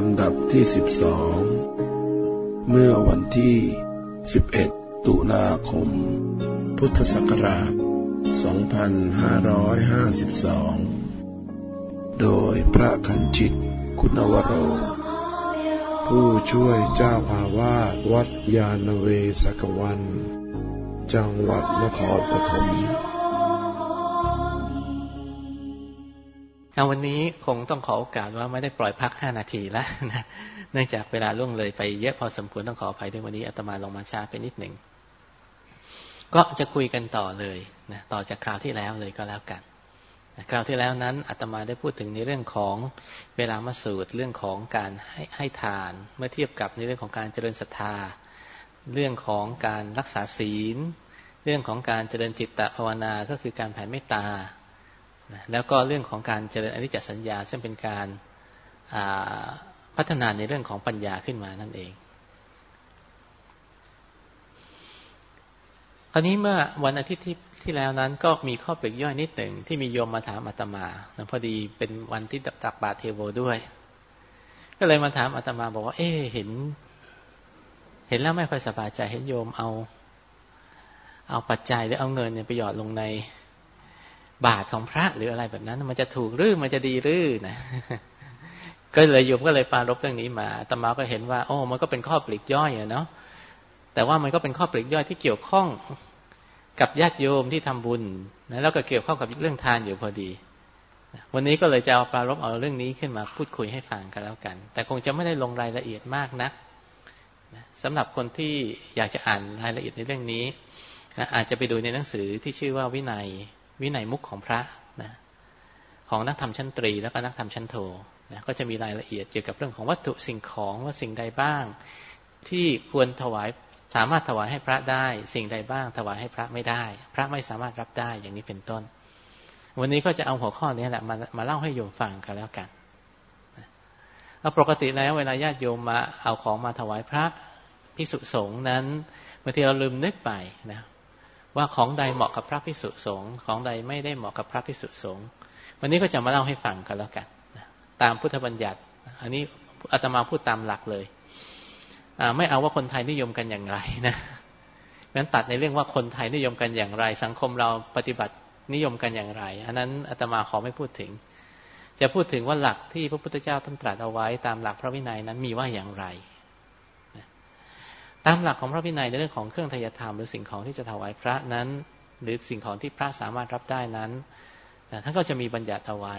ลำดับที่ 12 เมื่อวันที่ 11 ตุลาคม พุทธศักราช 2552 โดยพระคันจิต คุณวโร ผู้ช่วยเจ้าภาวาสวัดยาณเวศกวัน จังหวัดนครปฐม วันนี้คงต้องขอโอกาสว่าไม่ได้ปล่อยพักห้านาทีแล้วนะเนื่องจากเวลาล่วงเลยไปเยอะพอสมควรต้องขออภัยด้วยวันนี้อาตมาลงมาช้าไปนิดหนึ่งก็จะคุยกันต่อเลยนะต่อจากคราวที่แล้วเลยก็แล้วกันคราวที่แล้วนั้นอาตมาได้พูดถึงในเรื่องของเวลามาสูตรเรื่องของการให้ให้ทาน เมื่อเทียบกับในเรื่องของการเจริญศรัทธา เรื่องของการรักษาศีล เรื่องของการเจริญจิตตภาวนาก็คือการแผ่เมตตา นะแล้วก็เรื่องของการเจริญอนิจจสัญญา ซึ่งเป็นการพัฒนาในเรื่องของปัญญาขึ้นมานั่นเอง คราวนี้เมื่อวันอาทิตย์ที่ที่แล้วนั้น ก็มีข้อเปรียบย่อยนิดหนึ่งที่มีโยมมาถามอาตมาพอดีเป็นวันที่ตักบาตรเทโวด้วย ก็เลยมาถามอาตมาบอกว่า เอ๊เห็น เห็นแล้วไม่ค่อยสบายใจเห็นโยมเอา เอาปัจจัยหรือเอาเงินเนี่ยไปหยอดลงใน บาทของพระหรืออะไรแบบนั้น มันจะถูกหรือมันจะดีหรือนะก็เลยโยมก็เลยปารบเรื่องนี้มาตมาก็เห็นว่า โอ้ มันก็เป็นข้อปลีกย่อยอะเนาะแต่ว่ามันก็เป็นข้อปลีกย่อยที่เกี่ยวข้องกับญาติโยมที่ทำบุญนะแล้วก็เกี่ยวข้องกับเรื่องทานอยู่พอดีวันนี้ก็เลยจะเอาปรารบเอาเรื่องนี้ขึ้นมาพูดคุยให้ฟังกันแล้วกัน แต่คงจะไม่ได้ลงรายละเอียดมากนักสำหรับคนที่อยากจะอ่านรายละเอียดในเรื่องนี้อาจจะไปดูในหนังสือที่ชื่อว่าวินัย วินัยมุขของพระนะของนักธรรมชั้นตรีแล้วก็นักธรรมชั้นโทนะก็จะมีรายละเอียดเกี่ยวกับเรื่องของวัตถุสิ่งของว่าสิ่งใดบ้าง ที่ควรถวายสามารถถวายให้พระได้ สิ่งใดบ้าง ถวายให้พระไม่ได้ พระไม่สามารถรับได้อย่างนี้เป็นต้น วันนี้ก็จะเอาหัวข้อนี้แหละมามาเล่าให้โยมฟังกันแล้วกันเอาปกติแล้วเวลาญาติโยมมาเอาของมาถวายพระพิสุสงฆ์นั้นบางทีเราลืมนึกไปนะ ว่าของใดเหมาะกับพระพิสุสงฆ์ของใดไม่ได้เหมาะกับพระพิสุสงฆ์วันนี้ก็จะมาเล่าให้ฟังกันแล้วกันตามพุทธบัญญัติ อันนี้อาตมาพูดตามหลักเลยไม่เอาว่าคนไทยนิยมกันอย่างไรนะงั้นตัดในเรื่องว่าคนไทยนิยมกันอย่างไร สังคมเราปฏิบัตินิยมกันอย่างไร อันนั้นอาตมาขอไม่พูดถึง จะพูดถึงว่าหลักที่พระพุทธเจ้าท่านตรัสเอาไว้ ตามหลักพระวินัยนั้นมีว่าอย่างไร ตามหลักของพระวินัยในเรื่องของเครื่องทยธรรมหรือสิ่งของที่จะถวายพระนั้น หรือสิ่งของที่พระสามารถรับได้นั้นท่านก็จะมีบัญญัติเอาไว้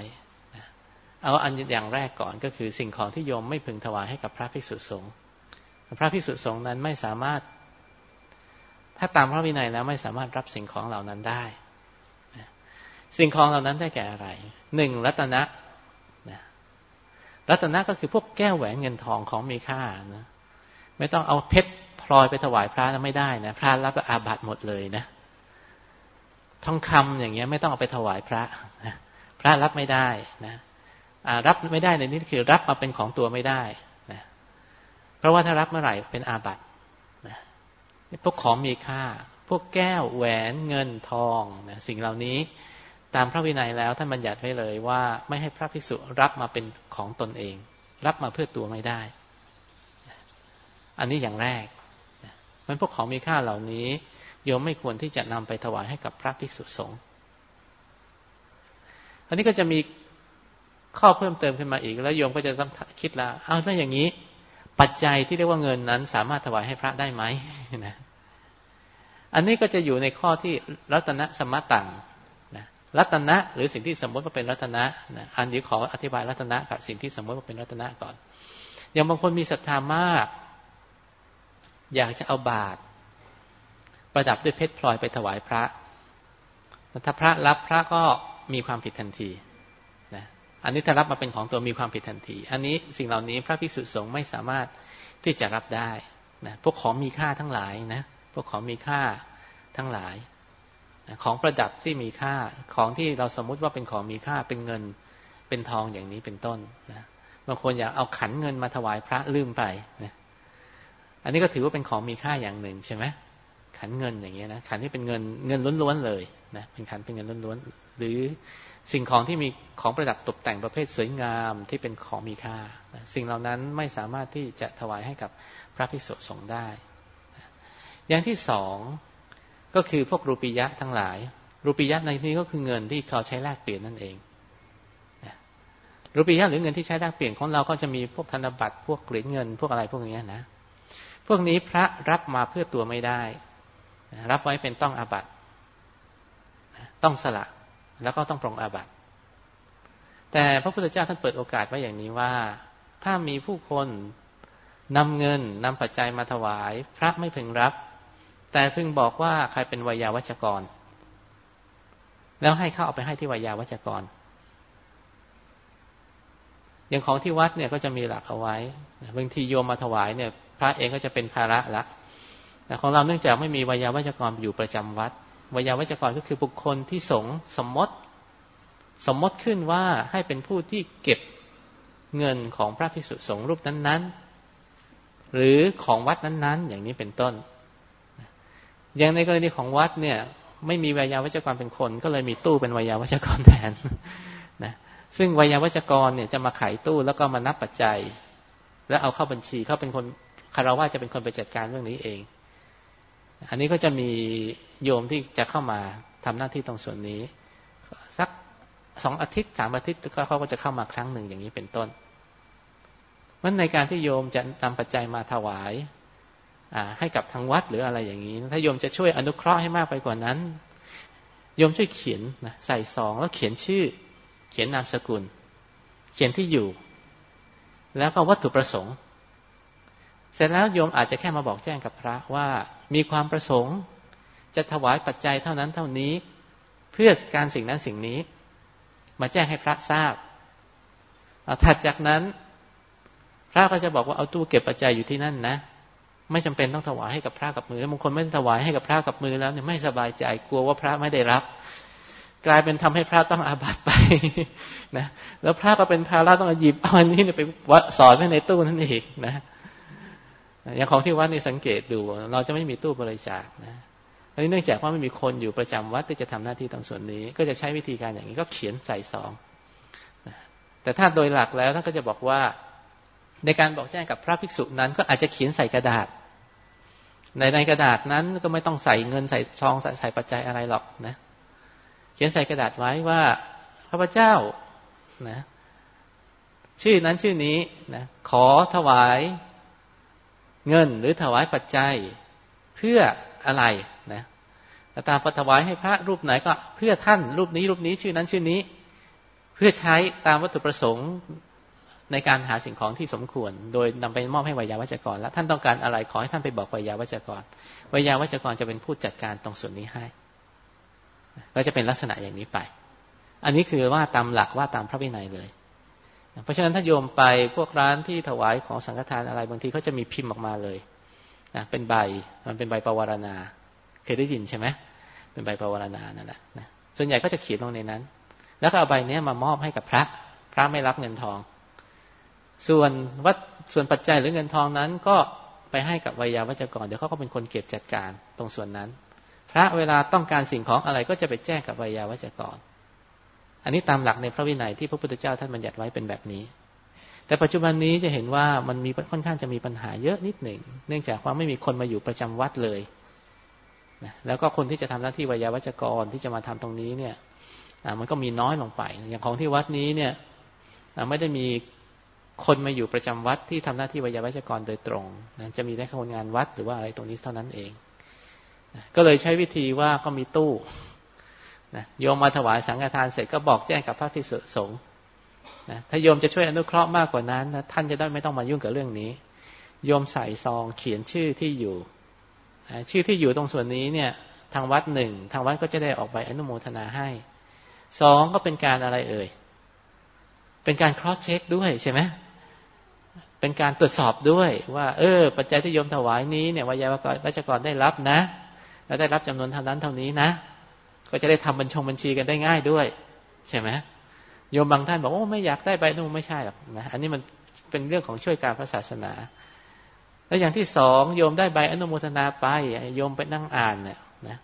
เอาอันอย่างแรกก่อนก็คือสิ่งของที่โยมไม่พึงถวายให้กับพระภิกษุสงฆ์พระภิกษุสงฆ์นั้นไม่สามารถ ถ้าตามพระวินัยแล้วไม่สามารถรับสิ่งของเหล่านั้นได้สิ่งของเหล่านั้นได้แก่อะไรหนึ่งรัตนะรัตนะก็คือพวกแก้วแหวนเงินทองของมีค่านะไม่ต้องเอาเพชร ลอยไปถวายพระแล้วไม่ได้นะพระรับอาบัติหมดเลยนะทองคำอย่างเงี้ย ไม่ต้องเอาไปถวายพระนะพระรับไม่ได้นะรับไม่ได้ในนี้คือรับมาเป็นของตัวไม่ได้นะเพราะว่าถ้ารับเมื่อไหร่เป็นอาบัตนะพวกของมีค่า พวกแก้วแหวนเงินทองนะสิ่งเหล่านี้ตามพระวินัยแล้วท่านบัญญัติไว้เลยว่าไม่ให้พระภิกษุรับมาเป็นของตนเอง รับมาเพื่อตัวไม่ได้ อันนี้อย่างแรก มันพวกของมีค่าเหล่านี้ โยมไม่ควรที่จะนำไปถวายให้กับพระภิกษุสงฆ์อันนี้ก็จะมีข้อเพิ่มเติมขึ้นมาอีก แล้วโยมก็จะต้องคิดล้วเอาถ้าอย่างนี้ ปัจจัยที่เรียกว่าเงินนั้น สามารถถวายให้พระได้ไหมนะอันนี้ก็จะอยู่ในข้อที่รัตนะสมตังนะรัตนะ หรือสิ่งที่สมมติว่าเป็นรัตนะนะอันนี้ขออธิบายรัตนะกับสิ่งที่สมมติว่าเป็นรัตนะก่อน อย่างบางคนมีศรัทธามาก อยากจะเอาบาตรประดับด้วยเพชรพลอยไปถวายพระถ้าพระรับพระก็มีความผิดทันทีนะอันนี้ถ้ารับมาเป็นของตัวมีความผิดทันที อันนี้สิ่งเหล่านี้พระภิกษุสงฆ์ไม่สามารถที่จะรับได้นะพวกของมีค่าทั้งหลายนะพวกของมีค่าทั้งหลายนะของประดับที่มีค่าของที่เราสมมุติว่าเป็นของมีค่าเป็นเงินเป็นทองอย่างนี้เป็นต้นนะบางคนอยากเอาขันเงินมาถวายพระลืมไปนะ อันนี้ก็ถือว่าเป็นของมีค่าอย่างหนึ่งใช่ไหมขันเงินอย่างเงี้ยนะขันที่เป็นเงินเงินล้วนๆเลยนะเป็นขันเป็นเงินล้วนๆหรือสิ่งของที่มีของประดับตกแต่งประเภทสวยงามที่เป็นของมีค่านะสิ่งเหล่านั้นไม่สามารถที่จะถวายให้กับพระภิกษุสงฆ์ได้นะอย่างที่สองก็คือพวกรูปียะทั้งหลาย รูปียะในที่นี้ก็คือเงินที่เขาใช้แลกเปลี่ยนนั่นเองนะรูปียะหรือเงินที่ใช้แลกเปลี่ยนของเราก็จะมีพวกธนบัตรพวกเหรียญเงิน พวกอะไรพวกนี้นะ พวกนี้พระรับมาเพื่อตัวไม่ได้ รับไว้เป็นต้องอาบัตต้องสละแล้วก็ต้องปรองอาบัตแต่พระพุทธเจ้าท่านเปิดโอกาสไว้อย่างนี้ว่า ถ้ามีผู้คนนำเงินนำปัจจัยมาถวาย พระไม่พึงรับ แต่พึงบอกว่าใครเป็นวายาวัจกร แล้วให้เข้าเอาไปให้ที่วายาวัจกร อย่างของที่วัดเนี่ยก็จะมีหลักเอาไว้บางทีโยมมาถวายเนี่ย พระเองก็จะเป็นภาระละแต่ของเราเนื่องจากไม่มีวิยาวัจกรอยู่ประจำวัดวิยาวัจกรก็คือบุคคลที่สงสมมติ สมมติขึ้นว่าให้เป็นผู้ที่เก็บเงินของพระภิกษุสงฆ์รูปนั้น ๆ หรือของวัดนั้น ๆ อย่างนี้เป็นต้น อย่างในกรณีของวัดเนี่ย ไม่มีวิยาวัจกรเป็นคน ก็เลยมีตู้เป็นวิยาวัจกรแทนนะซึ่งวิยาวัจกรเนี่ยจะมาไขตู้แล้วก็มานับปัจจัย แล้วเอาเข้าบัญชีเขาเป็นคน คารวะจะเป็นคนไปจัดการเรื่องนี้เอง อันนี้ก็จะมีโยมที่จะเข้ามาทำหน้าที่ตรงส่วนนี้ สักสองอาทิตย์สามอาทิตย์ก็เขาก็จะเข้ามาครั้งหนึ่งอย่างนี้เป็นต้นมันในการที่โยมจะนำปัจจัยมาถวายให้กับทางวัดหรืออะไรอย่างนี้ ถ้าโยมจะช่วยอนุเคราะห์ให้มากไปกว่านั้น โยมช่วยเขียนนะใส่ซองแล้วเขียนชื่อ เขียนนามสกุล เขียนที่อยู่ แล้วก็วัตถุประสงค์ สร็จแล้วโยมอาจจะแค่มาบอกแจ้งกับพระว่ามีความประสงค์ จะถวายปัจจัยเท่านั้นเท่านี้ เพื่อการสิ่งนั้นสิ่งนี้ มาแจ้งให้พระทราบถัดจากนั้น พระก็จะบอกว่าเอาตู้เก็บปัจจัยอยู่ที่นั่นนะ ไม่จำเป็นต้องถวายให้กับพระกับมือบางคนไม่ถวายให้กับพระกับมือแล้วเนี่ยไม่สบายใจกลัวว่าพระไม่ได้รับ กลายเป็นทำให้พระต้องอาบัติไปนะแล้วพระก็เป็นภาระต้องหยิบเอาอันนี้ไปสอนไว้ในตู้นั่นเองนะ อย่างของที่วัดนี่สังเกตดู เราจะไม่มีตู้บริจาคนะอันนี้เนื่องจากว่าไม่มีคนอยู่ประจำวัดที่จะทำหน้าที่ตรงส่วนนี้ ก็จะใช้วิธีการอย่างนี้ก็เขียนใส่ซองแต่ถ้าโดยหลักแล้วท่านก็จะบอกว่า ในการบอกแจ้งกับพระภิกษุนั้น ก็อาจจะเขียนใส่กระดาษ ในในกระดาษนั้นก็ไม่ต้องใส่เงินใส่ซองใส่ใส่ปัจจัยอะไรหรอกนะ เขียนใส่กระดาษไว้ว่าพระพเจ้านะ ชื่อนั้นชื่อนี้นะขอถวาย เงินหรือถวายปัจจัยเพื่ออะไรนะตามถวายให้พระรูปไหนก็เพื่อท่านรูปนี้รูปนี้ชื่อนั้นชื่อนี้ เพื่อใช้ตามวัตถุประสงค์ในการหาสิ่งของที่สมควร โดยนำไปมอบให้วิยาวัจกร แล้วท่านต้องการอะไรขอให้ท่านไปบอกวิยาวัจกรวิยาวัจกรจะเป็นผู้จัดการตรงส่วนนี้ให้ ก็จะเป็นลักษณะอย่างนี้ไป อันนี้คือว่าตามหลักว่าตามพระวินัยเลย เพราะฉะนั้นถ้าโยมไปพวกร้านที่ถวายของสังฆทานอะไรบางทีเขาจะมีพิมพ์ออกมาเลยนะเป็นใบมันเป็นใบปวารณา เคยได้ยินใช่ไหมเป็นใบปวารณานั่นแหละนะส่วนใหญ่ก็จะเขียนลงในนั้น แล้วก็เอาใบนี้มามอบให้กับพระ พระไม่รับเงินทอง ส่วนวัดส่วนปัจจัยหรือเงินทองนั้นก็ไปให้กับวิยาวัจกร เดี๋ยวเขาก็เป็นคนเก็บจัดการตรงส่วนนั้น พระเวลาต้องการสิ่งของอะไรก็จะไปแจ้งกับวิยาวัจกร อันนี้ตามหลักในพระวินัยที่พระพุทธเจ้าท่านบัญญัติไว้เป็นแบบนี้ แต่ปัจจุบันนี้จะเห็นว่ามันมีค่อนข้างจะมีปัญหาเยอะนิดหนึ่ง เนื่องจากคว่าไม่มีคนมาอยู่ประจำวัดเลยนะแล้วก็คนที่จะทำหน้าที่วิยาวัจกรที่จะมาทำตรงนี้เนี่ยมันก็มีน้อยลงไป อย่างของที่วัดนี้เนี่ยไม่ได้มีคนมาอยู่ประจำวัดที่ทำหน้าที่วิยาวัจกรโดยตรงนะจะมีแค่คนงานวัดหรือว่าอะไรตรงนี้เท่านั้นเอง ก็เลยใช้วิธีว่าก็มีตู้ นะโยมมาถวายสังฆทานเสร็จก็บอกแจ้งกับพระภิกษุสงฆ์นะถ้าโยมจะช่วยอนุเคราะห์มากกว่านั้นนะท่านจะได้ไม่ต้องมายุ่งกับเรื่องนี้ โยมใส่ซองเขียนชื่อที่อยู่ ชื่อที่อยู่ตรงส่วนนี้เนี่ยทางวัดหนึ่งทางวัดก็จะได้ออกใบอนุโมทนาให้สองก็เป็นการอะไรเอ่ย เป็นการ cross check ด้วยใช่ไหมเป็นการตรวจสอบด้วยว่า เออ ปัจจัยที่โยมถวายนี้เนี่ยวิยาวัจกรได้รับนะ แล้วได้รับจำนวนเท่านั้นเท่านี้นะ ก็จะได้ทำบัญชงบัญชีกันได้ง่ายด้วย ใช่ไหมโยมบางท่านบอกโอ้ไม่อยากได้ใบนู่นไม่ใช่หรอกนะอันนี้มันเป็นเรื่องของช่วยการพระศาสนา แล้วอย่างที่สองโยมได้ใบอนุโมทนาไปโยมไปนั่งอ่านเนี่ยนะ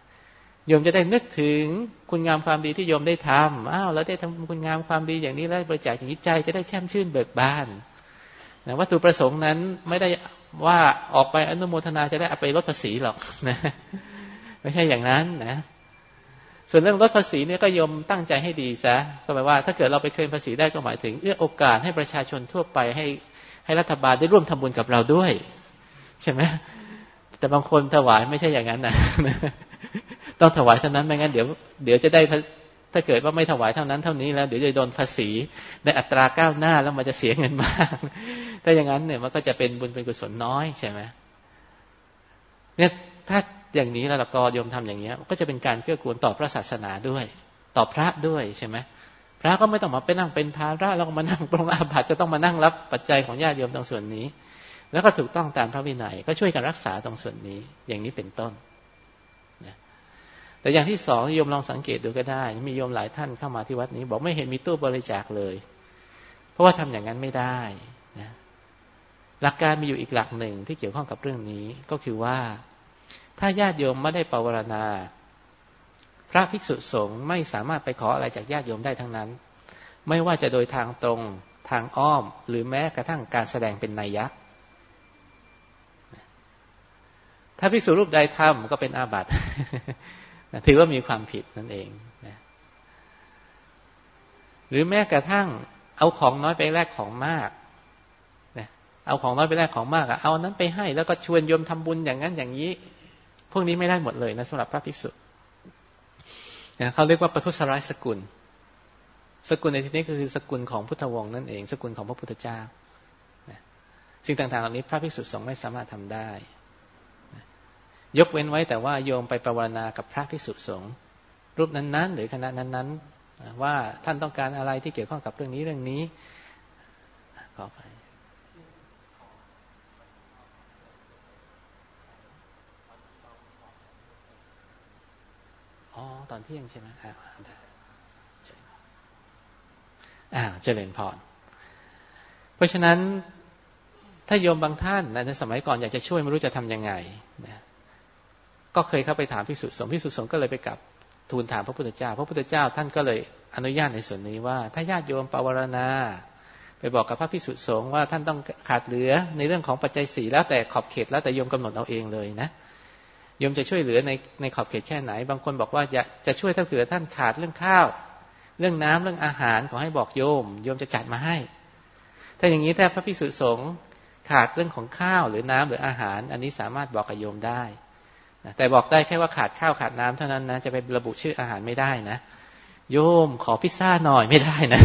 โยมจะได้นึกถึงคุณงามความดีที่โยมได้ทำอ้าวแล้วได้ทำคุณงามความดีอย่างนี้แล้วบริจาคอย่างนี้ใจจะได้แช่มชื่นเบิกบานนะวัตถุประสงค์นั้นไม่ได้ว่าออกไปอนุโมทนาจะได้เอาไปลดภาษีหรอกนะไม่ใช่อย่างนั้นนะ ส่วนเรื่องลดภาษีเนี่ยก็ยมตั้งใจให้ดีซะก็แปลว่าถ้าเกิดเราไปเคลมภาษีได้ก็หมายถึงเอื้อโอกาสให้ประชาชนทั่วไปให้ให้รัฐบาลได้ร่วมทำบุญกับเราด้วย ใช่ไหมแต่บางคนถวายไม่ใช่อย่างนั้นนะต้องถวายเท่านั้นไม่งั้นเดี๋ยวเดี๋ยวจะได้ถ้าเกิดว่าไม่ถวายเท่านั้นเท่านี้แล้วเดี๋ยวจะโดนภาษีในอัตราก้าวหน้าแล้วมันจะเสียเงินมาก ถ้าอย่างนั้นเนี่ยมันก็จะเป็นบุญเป็นกุศลน้อยใช่ไหมเนี่ยถ้า อย่างนี้แล้วก็โยมทำอย่างเนี้ย ก็จะเป็นการเกื้อกูลต่อพระศาสนาด้วย ต่อพระด้วยใช่ไหมพระก็ไม่ต้องมาไปนั่งเป็นภาระแล้วมานั่งปรงอาบัติจะต้องมานั่งรับปัจจัยของญาติโยมตรงส่วนนี้ แล้วก็ถูกต้องตามพระวินัย ก็ช่วยกันรักษาตรงส่วนนี้ อย่างนี้เป็นต้นแต่อย่างที่สองโยมลองสังเกตดูก็ได้ มีโยมหลายท่านเข้ามาที่วัดนี้ บอกไม่เห็นมีตู้บริจาคเลย เพราะว่าทำอย่างนั้นไม่ได้นะหลักการมีอยู่อีกหลักหนึ่งที่เกี่ยวข้องกับเรื่องนี้ก็คือว่า ถ้าญาติโยมไม่ได้ปวารณา พระภิกษุสงฆ์ไม่สามารถไปขออะไรจากญาติโยมได้ทั้งนั้น ไม่ว่าจะโดยทางตรงทางอ้อม หรือแม้กระทั่งการแสดงเป็นนัยยะถ้าภิกษุรูปใดทำก็เป็นอาบัติถือว่ามีความผิดนั่นเองนะหรือแม้กระทั่ง เอาของน้อยไปแลกของมากนะเอาของน้อยไปแลกของมากอะเอานั้นไปให้ แล้วก็ชวนโยมทำบุญอย่างนั้นอย่างนี้ วกนี้ไม่ได้หมดเลยนะสำหรับพระภิกษุนะเขาเรียกว่าปทุสร้ายสกุล สกุลในที่นี้คือสกุลของพุทธวงศ์นั่นเอง สกุลของพระพุทธเจ้านะสิ่งต่างๆเหล่านี้พระภิกษุสงฆ์ไม่สามารถทำได้ยกเว้นไว้แต่ว่าโยมไปประวรณากับพระภิกษุสงฆ์รูปนั้นๆ หรือคณะนั้นๆ ว่าท่านต้องการอะไรที่เกี่ยวข้องกับเรื่องนี้เรื่องนี้ขอไป อ๋อตอนเที่ยงใช่ไหมอ่าอ่าเจริญพรเพราะฉะนั้นถ้าโยมบางท่านในสมัยก่อนอยากจะช่วยไม่รู้จะทำยังไงนะก็เคยเข้าไปถามพิสุสงฆ์พิสุสงฆ์ก็เลยไปกับทูลถามพระพุทธเจ้า พระพุทธเจ้าท่านก็เลยอนุญาตในส่วนนี้ว่า ถ้าญาติโยมปวารณา ไปบอกกับพระพิสุสงฆ์ว่าท่านต้องขาดเหลือในเรื่องของปัจจัยสี่แล้วแต่ขอบเขตแล้วแต่โยมกำหนดเอาเองเลยนะ โยมจะช่วยเหลือในในขอบเขตแค่ไหน บางคนบอกว่าจะจะช่วยถ้าเกิดท่านขาดเรื่องข้าว เรื่องน้ำเรื่องอาหารขอให้บอกโยม โยมจะจัดมาให้ ถ้าอย่างนี้ถ้าพระพิสุสงฆ์ขาดเรื่องของข้าวหรือน้ำหรืออาหาร อันนี้สามารถบอกกับโยมได้แต่บอกได้แค่ว่าขาดข้าวขาดน้ำเท่านั้นนะจะไประบุชื่ออาหารไม่ได้นะโยมขอพิซซ่าหน่อยไม่ได้นะ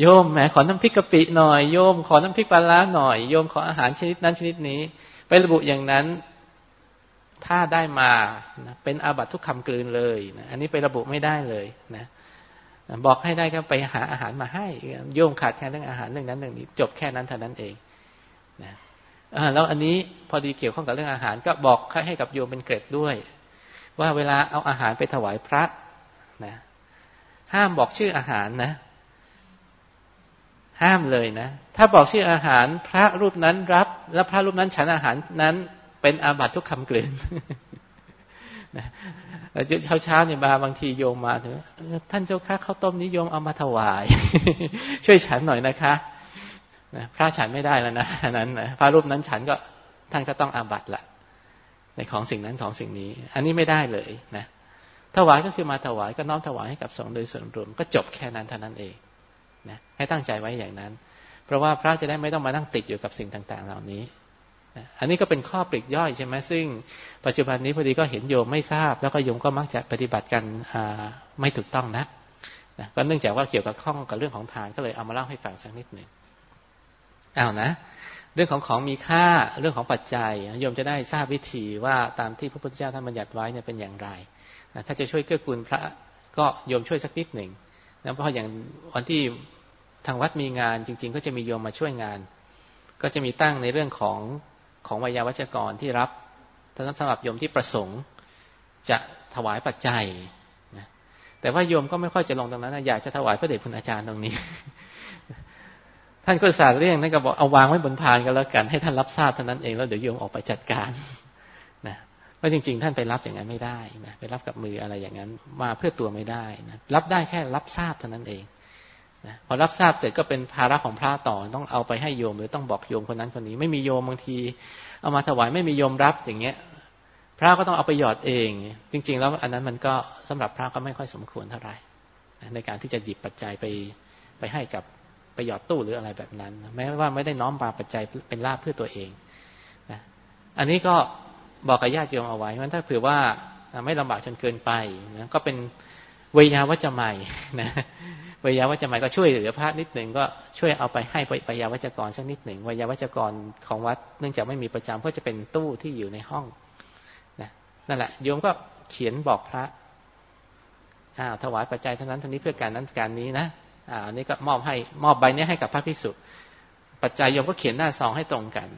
โยมแหมขอน้ำพริกกะปิหน่อยโยมขอน้ำพริกปลาล้าหน่อยโยมขออาหารชนิดนั้นชนิดนี้ ไประบุอย่างนั้น ถ้าได้มานะเป็นอาบัตทุกคำกลืนเลยนะอันนี้ไประบุไม่ได้เลยนะบอกให้ได้ก็ไปหาอาหารมาให้โยมขาดแค่เรื่องอาหารเรื่องนั้นเรื่องนี้ จบแค่นั้นเท่านั้นเองนะแล้วอันนี้พอดีเกี่ยวข้องกับเรื่องอาหาร ก็บอกให้กับโยมเป็นเกร็ดด้วย ว่าเวลาเอาอาหารไปถวายพระนะห้ามบอกชื่ออาหารนะ ห้ามเลยนะ ถ้าบอกชื่ออาหารพระรูปนั้นรับ แล้วพระรูปนั้นฉันอาหารนั้น เป็นอาบัตทุกคำกลืนนะเช้าเช้าเนี่ยมาบางทีโยมมาถึงท่านเจ้าค่ะข้าวต้มนิยมเอามาถวาย ช่วยฉันหน่อยนะคะนะพระฉันไม่ได้แล้วนะนั้นนะพระรูปนั้นฉันก็ท่านก็ต้องอาบัตละในของสิ่งนั้นของสิ่งนี้ อันนี้ไม่ได้เลยนะถวายก็คือมาถวายก็น้อมถวายให้กับสงฆ์โดยส่วนรวมก็จบแค่นั้นเท่านั้นเองนะให้ตั้งใจไว้อย่างนั้น เพราะว่าพระจะได้ไม่ต้องมานั่งติดอยู่กับสิ่งต่าง ๆ เหล่านี้ อันนี้ก็เป็นข้อปลีกย่อยใช่ไหมซึ่ง ปัจจุบันนี้พอดีก็เห็นโยมไม่ทราบ แล้วก็โยมก็มักจะปฏิบัติกันไม่ถูกต้องนะก็เนื่องจากว่าเกี่ยวกับข้องกับเรื่องของทานก็เลยเอามาเล่าให้ฟังสักนิดหนึ่งเอานะ เรื่องของของมีค่าเรื่องของปัจจัยโยมจะได้ทราบวิธีว่าตามที่พระพุทธเจ้าท่านบัญญัติไว้เนี่ยเป็นอย่างไรนะถ้าจะช่วยเกื้อกูลพระก็โยมช่วยสักนิดหนึ่งนะเพราะอย่างวันที่ทางวัดมีงานจริง ๆ ก็จะมีโยมมาช่วยงาน ก็จะมีตั้งในเรื่องของ ของวิยาวัจกรที่รับท่านสำหรับโยมที่ประสงค์จะถวายปัจจัยนะแต่ว่าโยมก็ไม่ค่อยจะลงตรงนั้นนะอยากจะถวายพระเดชคุณอาจารย์ตรงนี้ ท่านก็สารเรี่ยงท่านก็บอกเอาวางไว้บนพานก็แล้วกันให้ท่านรับทราบเท่านั้นเองแล้วเดี๋ยวโยมออกไปจัดการนะเพราะจริง ๆ ท่านไปรับอย่างนั้นไม่ได้นะไปรับกับมืออะไรอย่างนั้น มาเพื่อตัวไม่ได้นะรับได้แค่รับทราบเท่านั้นเอง นะพอรับทราบเสร็จก็เป็นภาระของพระต่อต้องเอาไปให้โยม หรือต้องบอกโยมคนนั้นคนนี้ ไม่มีโยมบางที เอามาถวายไม่มีโยมรับอย่างเงี้ย พระก็ต้องเอาไปหยอดเอง จริง ๆ แล้วอันนั้นมันก็สำหรับพระก็ไม่ค่อยสมควรเท่าไหร่ในการที่จะหยิบปัจจัยไปไปให้กับไปหยอดตู้หรืออะไรแบบนั้น แม้ว่าไม่ได้น้อมปาปัจจัยเป็นลาภเพื่อตัวเองนะอันนี้ก็บอกกับญาติโยมเอาไว้ว่าถ้าเผื่อว่าไม่ลำบากจนเกินไปนะก็เป็นเวยาวัจไม่นะ วยาวัจไม่ก็ช่วยเหลือพระนิดหนึ่งก็ช่วยเอาไปให้ปยาวัจกรสักนิดหนึ่งวิยาวัจกรของวัด เนื่องจากไม่มีประจำก็จะเป็นตู้ที่อยู่ในห้องนะนั่นแหละโยมก็เขียนบอกพระอ้าวถวายปัจจัยเท่านั้นเท่านี้เพื่อการนั้นการนี้นะอ่านี่ก็มอบให้มอบใบนี้ให้กับพระภิกษุปัจจัยโยมก็เขียนหน้าซองให้ตรงกัน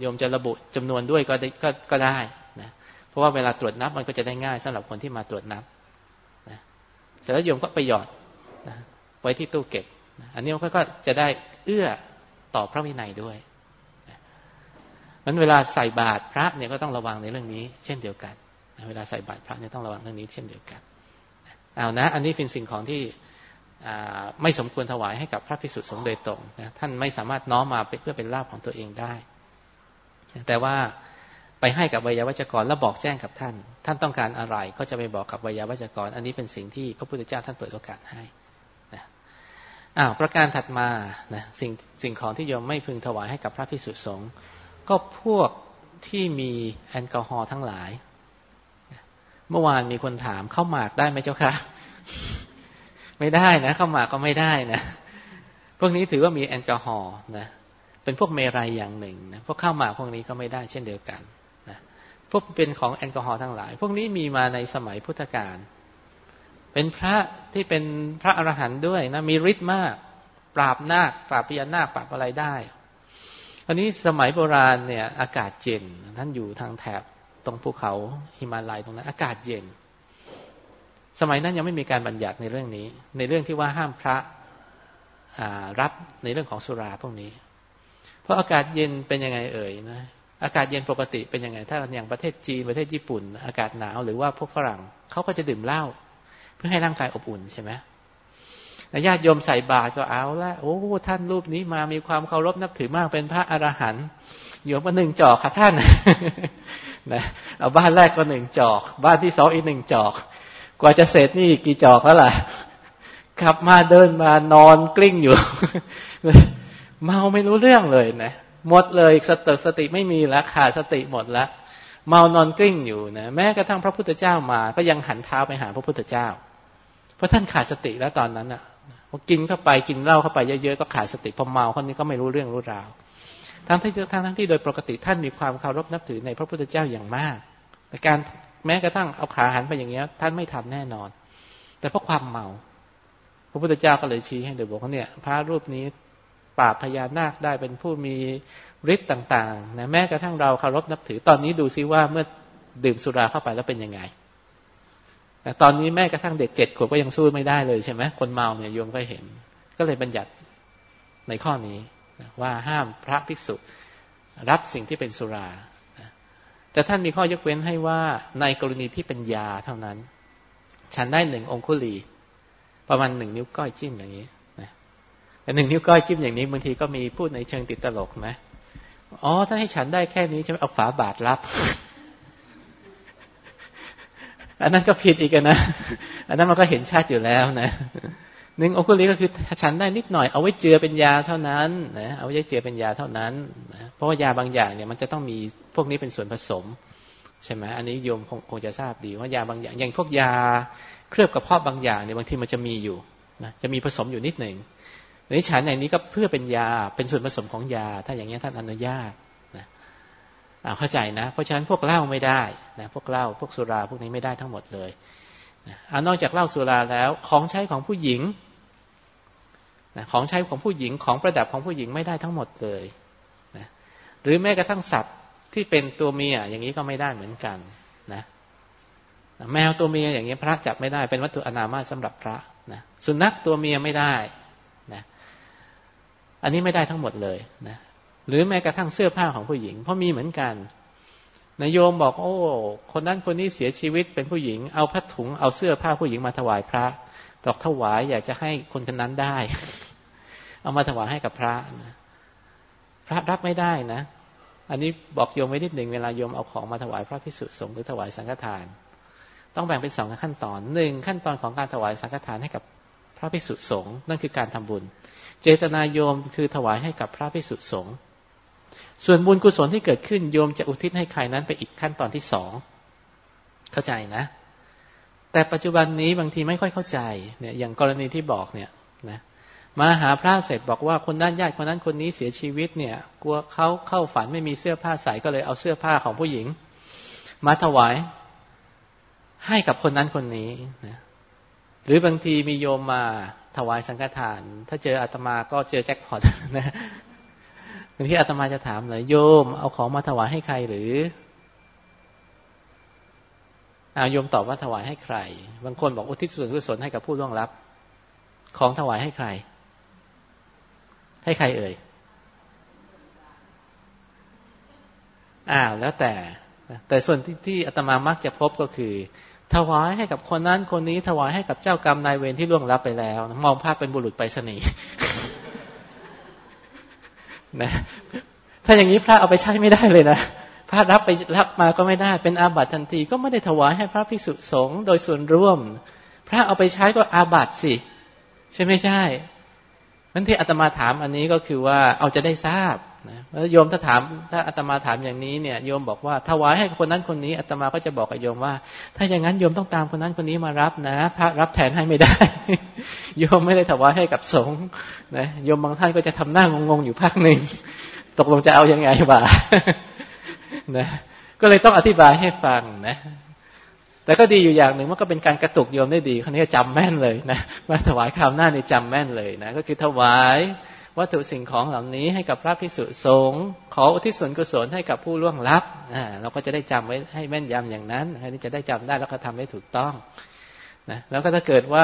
โยมจะระบุจำนวนด้วยก็ได้ก็ก็ได้นะเพราะว่าเวลาตรวจนับมันก็จะได้ง่ายสำหรับคนที่มาตรวจนับนะเสร็จแล้วโยมก็ไปหยอด นะไว้ที่ตู้เก็บนะอันนี้มันก็จะได้เอื้อต่อพระวินัยด้วยมันเวลาใส่บาตรพระเนี่ยก็ต้องระวังในเรื่องนี้ เช่นเดียวกันเวลาใส่บาตรพระเนี่ยต้องระวังเรื่องนี้เช่นเดียวกันเอานะ อันนี้เป็นสิ่งของที่ไม่สมควรถวายให้กับพระภิกษุสงฆ์โดยตรงนะท่านไม่สามารถน้อมมาเพื่อเป็นลาภของตัวเองได้ แต่ว่าไปให้กับวิยาวัจกรแล้วบอกแจ้งกับท่าน ท่านต้องการอะไรก็จะไปบอกกับวิยาวัจกร อันนี้เป็นสิ่งที่พระพุทธเจ้าท่านเปิดโอกาสให้ อ้าวประการถัดมานะสิ่งสิ่งของที่โยมไม่พึงถวายให้กับพระภิกษุสงฆ์ก็พวกที่มีแอลกอฮอล์ทั้งหลาย เมื่อวานมีคนถามเข้าหมากได้ไหมเจ้าคะไม่ได้นะข้าวหมากก็ไม่ได้นะพวกนี้ถือว่ามีแอลกอฮอล์นะเป็นพวกเมรัยอย่างหนึ่งนะพวกข้าวหมากพวกนี้ก็ไม่ได้เช่นเดียวกันนะพวกเป็นของแอลกอฮอล์ทั้งหลาย พวกนี้มีมาในสมัยพุทธกาล เป็นพระที่เป็นพระอรหันต์ด้วยนะมีฤทธิ์มาก ปราบนาคปราบพญานาคปราบอะไรได้อันนี้สมัยโบราณเนี่ย อากาศเย็นท่านอยู่ทางแถบตรงภูเขาหิมาลัยตรงนั้น อากาศเย็น สมัยนั้นยังไม่มีการบัญญัติในเรื่องนี้ ในเรื่องที่ว่าห้ามพระรับในเรื่องของสุราพวกนี้ เพราะอากาศเย็นเป็นยังไงเอ่ยนะอากาศเย็นปกติเป็นยังไง ถ้าอย่างประเทศจีนประเทศญี่ปุ่น อากาศหนาวหรือว่าพวกฝรั่งเขาก็จะดื่มเหล้า เพื่อให้ร่างกายอบอุ่นใช่ไหมญาติโยมใส่บาตรก็เอาละโอ้ท่านรูปนี้มามีความเคารพนับถือมากเป็นพระอรหันต์โยมก็หนึ่งจอกค่ะท่านนะเอาบ้านแรกก็หนึ่งจอก บ้านที่สองอีกหนึ่งจอก กว่าจะเสร็จนี่กี่จอกแล้วล่ะขับมาเดินมานอนกลิ้งอยู่ เมาไม่รู้เรื่องเลยนะหมดเลยสติสติไม่มีแล้วขาดสติหมดแล้วเมานอนกลิ้งอยู่นะแม้กระทั่งพระพุทธเจ้ามา ก็ยังหันเท้าไปหาพระพุทธเจ้า เพราะท่านขาดสติแล้วตอนนั้นอะพอกินเข้าไปกินเหล้าเข้าไปเยอะๆก็ขาดสติพอเมาคนนี้ก็ไม่รู้เรื่องรู้ราวทั้งที่ทั้งทั้งที่โดยปกติท่านมีความเคารพนับถือในพระพุทธเจ้าอย่างมากในการแม้กระทั่งเอาขาหันไปอย่างเงี้ย ท่านไม่ทำแน่นอน แต่เพราะความเมา พระพุทธเจ้าก็เลยชี้ให้ดูบอกว่าเนี่ย พระรูปนี้ปราบพญานาคได้เป็นผู้มีฤทธิ์ต่าง ๆ นะแม้กระทั่งเราเคารพนับถือตอนนี้ดูซิว่าเมื่อดื่มสุราเข้าไปแล้วเป็นยังไง แต่ตอนนี้แม้กระทั่งเด็กเจ็ดขวบก็ยังสู้ไม่ได้เลยใช่ไหมคนเมาเนี่ยโยมก็เห็น ก็เลยบัญญัติในข้อนี้ว่าห้ามพระภิกษุรับสิ่งที่เป็นสุรา แต่ท่านมีข้อยกเว้นให้ว่าในกรณีที่เป็นยาเท่านั้น ฉันได้หนึ่งองคุลี ประมาณหนึ่งนิ้วก้อยจิ้มอย่างนี้นะแต่หนึ่งนิ้วก้อยจิ้มอย่างนี้บางทีก็มีพูดในเชิงติดตลกนะอ๋อถ้าให้ฉันได้แค่นี้ใช่ไหมเอาฝาบาทรับ อันนั้นก็ผิดอีกนะ อันนั้นมันก็เห็นชัดอยู่แล้วนะหนึ่งโอคุลีก็คือฉันได้นิดหน่อยเอาไว้เจือเป็นยาเท่านั้นนะเอาไว้เจือเป็นยาเท่านั้นนะเพราะว่ายาบางอย่างเนี่ยมันจะต้องมีพวกนี้เป็นส่วนผสมใช่ไหมอันนี้โยมคงคงจะทราบดีว่ายาบางอย่าง อย่างพวกยาเคลือบกระเพาะบางอย่างเนี่ยบางทีมันจะมีอยู่นะจะมีผสมอยู่นิดหนึ่งในฉันอย่างนี้ก็เพื่อเป็นยาเป็นส่วนผสมของยา ถ้าอย่างนี้ท่านอนุญาต เข้าใจนะ เพราะฉะนั้นพวกเหล้าไม่ได้นะพวกเหล้าพวกสุราพวกนี้ไม่ได้ทั้งหมดเลยนะนอกจากเหล้าสุราแล้วของใช้ของผู้หญิงของใช้ของผู้หญิงของประดับของผู้หญิงไม่ได้ทั้งหมดเลยนะหรือแม้กระทั่งสัตว์ที่เป็นตัวเมียอย่างนี้ก็ไม่ได้เหมือนกันนะแมวตัวเมียอย่างนี้พระจับไม่ได้เป็นวัตถุอนามาสำหรับพระนะสุนัขตัวเมียไม่ได้นะอันนี้ไม่ได้ทั้งหมดเลยนะ หรือแม้กระทั่งเสื้อผ้าของผู้หญิง เพราะมีเหมือนกันนายโยมบอก โอ้ คนนั้นคนนี้เสียชีวิตเป็นผู้หญิง เอาผ้าถุงเอาเสื้อผ้าผู้หญิงมาถวายพระดอกถวายอยากจะให้คนคนนั้นได้ เอามาถวายให้กับพระนะพระรับไม่ได้นะ อันนี้บอกโยมไว้นิดหนึ่งเวลาโยมเอาของมาถวายพระพิสุสงฆ์หรือถวายสังฆทาน ต้องแบ่งเป็นสองขั้นตอนหนึ่งขั้นตอนของการถวายสังฆทานให้กับพระพิสุสงฆ์นั่นคือการทำบุญ เจตนาโยมคือถวายให้กับพระพิสุสงฆ์ ส่วนบุญกุศลที่เกิดขึ้นโยมจะอุทิศให้ใครนั้นไปอีกขั้นตอนที่สองเข้าใจนะ แต่ปัจจุบันนี้บางทีไม่ค่อยเข้าใจเนี่ย อย่างกรณีที่บอกเนี่ยนะมาหาพระเสร็จบอกว่าคนด้านญาติคนนั้นคนนี้เสียชีวิตเนี่ย กลัวเขาเข้าฝันไม่มีเสื้อผ้าใส่ก็เลยเอาเสื้อผ้าของผู้หญิง มาถวายให้กับคนนั้นคนนี้นะหรือบางทีมีโยมมาถวายสังฆทาน ถ้าเจออาตมาก็เจอแจ็คพอตนะ บางทีอาตมาจะถามเลยโยม เอาของมาถวายให้ใครหรืออาโยมตอบว่าถวายให้ใคร บางคนบอกอุทิศส่วนกุศลให้กับผู้ล่วงลับ ของถวายให้ใคร ให้ใครเอ่ย อ้าวแล้วแต่ แต่ส่วนที่ที่อาตมามักจะพบก็คือ ถวายให้กับคนนั้นคนนี้ ถวายให้กับเจ้ากรรมนายเวรที่ล่วงลับไปแล้ว มองภาพเป็นบุรุษไปรษณีย์ นะถ้าอย่างนี้พระเอาไปใช้ไม่ได้เลยนะพระรับไปรับมาก็ไม่ได้ เป็นอาบัติทันทีก็ไม่ได้ถวายให้พระภิกษุสงฆ์โดยส่วนร่วม พระเอาไปใช้ก็อาบัติสิ ใช่ไม่ใช่นั้นที่อาตมาถามอันนี้ก็คือว่าเอาจะได้ทราบ นะแล้วโยมถ้าถามถ้าอาตมาถามอย่างนี้เนี่ยโยมบอกว่าถวายให้คนนั้นคนนี้อาตมาก็จะบอกกับโยมว่า ถ้าอย่างนั้นโยมต้องตามคนนั้นคนนี้มารับนะ พระรับแทนให้ไม่ได้ โยมไม่ได้ถวายให้กับสงฆ์นะโยมบางท่านก็จะทำหน้างงๆอยู่พักหนึ่งตกลงจะเอายังไงบ่านะก็เลยต้องอธิบายให้ฟังนะ แต่ก็ดีอยู่อย่างหนึ่งมันก็เป็นการกระตุกโยมได้ดีคนนี้จำแม่นเลยนะมาถวายคราวหน้านี่จำแม่นเลยนะก็คือถวาย วัตถุสิ่งของเหล่านี้ให้กับพระพิสุสงฆ์ขออุทิศส่วนกุศลให้กับผู้ล่วงลับอ่าเราก็จะได้จำไว้ให้แม่นยำอย่างนั้นอันนี้จะได้จำได้แล้วก็ทำได้ถูกต้องนะแล้วก็ถ้าเกิดว่า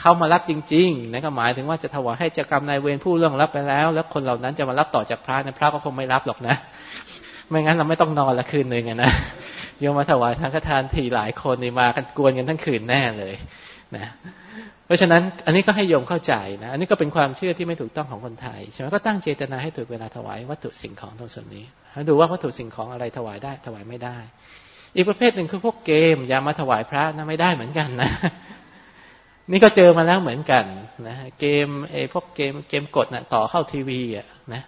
เข้ามารับจริงๆนั่นก็หมายถึงว่าจะถวายให้เจ้ากรรมนายเวรผู้ล่วงลับไปแล้ว แล้วคนเหล่านั้นจะมารับต่อจากพระนะพระก็คงไม่รับหรอกนะ ไม่งั้นเราไม่ต้องนอนละคืนหนึ่งนะโยมมาถวายทางฆทานทีหลายคนนี่มากันกวนกันทั้งคืนแน่เลย นะเพราะฉะนั้นอันนี้ก็ให้โยมเข้าใจนะอันนี้ก็เป็นความเชื่อที่ไม่ถูกต้องของคนไทยใช่ไหมก็ตั้งเจตนาให้ถูกเวลาถวายวัตถุสิ่งของตรงส่วนนี้ดูว่าวัตถุสิ่งของอะไรถวายได้ถวายไม่ได้ อีกประเภทหนึ่งคือพวกเกมอย่ามาถวายพระนะไม่ได้เหมือนกันนะนี่ก็เจอมาแล้วเหมือนกันนะเกมไอ้พวกเกมเกมกดนะ่ะ ต่อเข้าทีวีอะนะ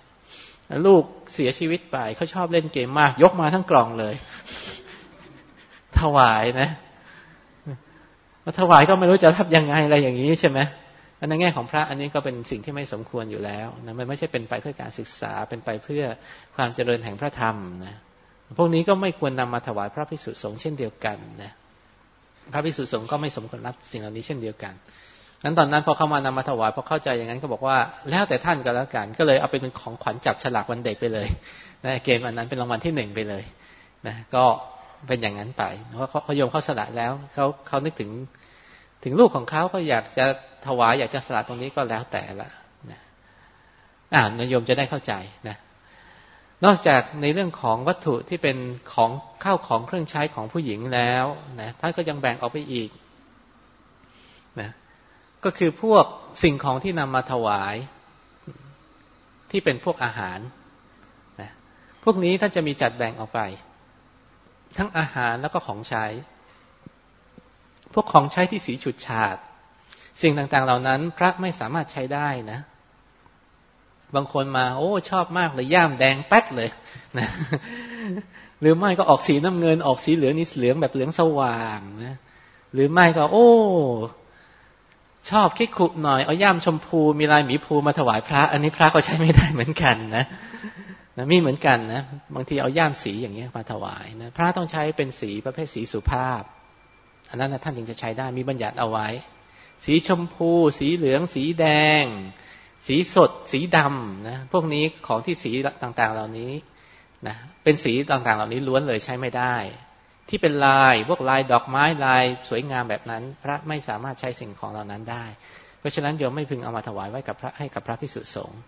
ลูกเสียชีวิตไปเขาชอบเล่นเกมมาก ยกมาทั้งกล่องเลย ถวายนะ ถวายก็ไม่รู้จะรับยังไงอะไรอย่างนี้ใช่ไหมอันในแง่ของพระอันนี้ก็เป็นสิ่งที่ไม่สมควรอยู่แล้วนะมันไม่ใช่เป็นไปเพื่อการศึกษาเป็นไปเพื่อความเจริญแห่งพระธรรมนะพวกนี้ก็ไม่ควรนำมาถวายพระพิสุสงฆ์เช่นเดียวกันนะพระพิสุสงฆ์ก็ไม่สมควรรับสิ่งเหล่านี้เช่นเดียวกันนั้นตอนนั้นพอเข้ามานำมาถวายพอเข้าใจอย่างนั้นก็บอกว่า แล้วแต่ท่านก็แล้วกัน ก็เลยเอาไปเป็นของขวัญจับฉลากวันเด็กไปเลยนะเกมอันนั้นเป็นรางวัลที่หนึ่งไปเลยนะก็ เป็นอย่างนั้นไปเพราะเขาโยมเขาสละแล้วเขาเขานึกถึงถึงลูกของเขาก็อยากจะถวายอยากจะสละตรงนี้ก็แล้วแต่ละนะอ่านโยมจะได้เข้าใจนะนอกจากในเรื่องของวัตถุที่เป็นของข้าวของเครื่องใช้ของผู้หญิงแล้วนะท่านก็ยังแบ่งออกไปอีกนะก็คือพวกสิ่งของที่นำมาถวาย ที่เป็นพวกอาหารนะพวกนี้ท่านจะมีจัดแบ่งออกไป ทั้งอาหารแล้วก็ของใช้ พวกของใช้ที่สีฉุดฉาด สิ่งต่างๆเหล่านั้น พระไม่สามารถใช้ได้นะ บางคนมา โอ้ ชอบมากเลยย่ามแดงแป๊ดเลยนะหรือไม่ก็ออกสีน้ำเงินออกสีเหลืองนี่เหลืองแบบเหลืองสว่างนะหรือไม่ก็ โอ้ ชอบคิดขุหน่อยเอาย่ามชมพูมีลายหมีภูมาถวายพระ อันนี้พระก็ใช้ไม่ได้เหมือนกันนะ นะมีเหมือนกันนะบางทีเอาย่ามสีอย่างเงี้ยมาถวายนะพระต้องใช้เป็นสีประเภทสีสุภาพ อันนั้นนะท่านจึงจะใช้ได้มีบัญญัติเอาไว้ สีชมพู สีเหลือง สีแดง สีสด สีดำนะพวกนี้ของที่สีต่างๆเหล่านี้นะเป็นสีต่างๆ เหล่านี้ล้วนเลยใช้ไม่ได้ ที่เป็นลายพวกลายดอกไม้ลายสวยงามแบบนั้น พระไม่สามารถใช้สิ่งของเหล่านั้นได้ เพราะฉะนั้นโยมไม่พึงเอามาถวายไว้กับพระให้กับพระพิสุสงฆ์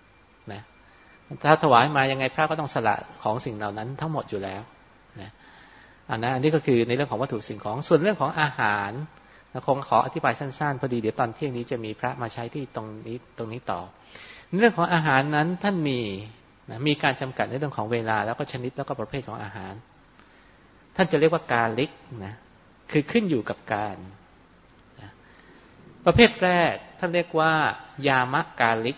ถ้าถวายมายังไงพระก็ต้องสละของสิ่งเหล่านั้นทั้งหมดอยู่แล้วนะอันนั้นอันนี้ก็คือในเรื่องของวัตถุสิ่งของส่วนเรื่องของอาหารคงขออธิบายสั้นๆพอดีเดี๋ยวตอนเที่ยงนี้จะมีพระมาใช้ที่ตรงนี้ตรงนี้ต่อ เรื่องของอาหารนั้นท่านมีนะมีการจำกัดในเรื่องของเวลาแล้วก็ชนิดแล้วก็ประเภทของอาหาร ท่านจะเรียกว่าการลิกนะคือขึ้นอยู่กับการนะประเภทแรกท่านเรียกว่ายามะกาลิก